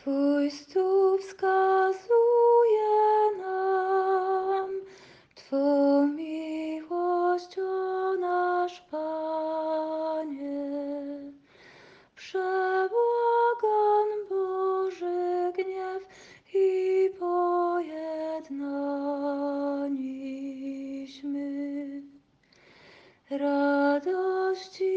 Twój stóp wskazuje nam Twą miłość, o nasz Panie. Przebłagan Boży gniew i pojednaniśmy. Radości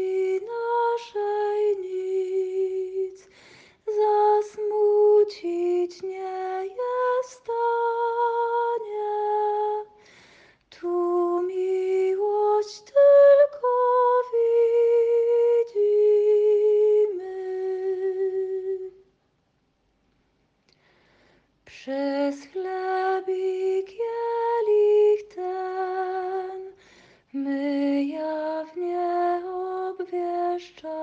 Przez chleb i kielich ten my jawnie obwieszczamy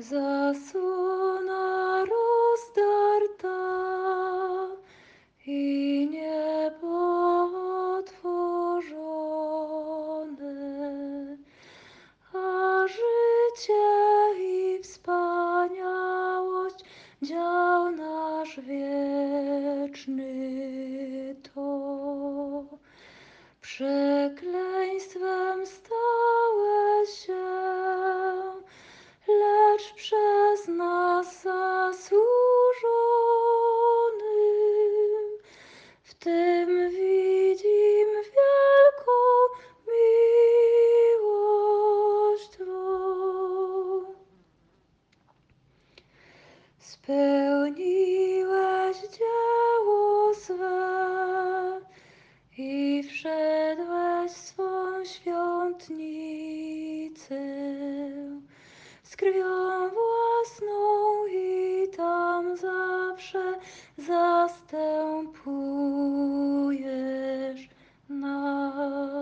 Zasłona rozdarta i niebo otworzone, a życie i wspaniałość dział nasz wieczny to. Przekleństwem Spełniłeś dzieło swe i wszedłeś swą świątnicę z krwią własną i tam zawsze zastępujesz nas.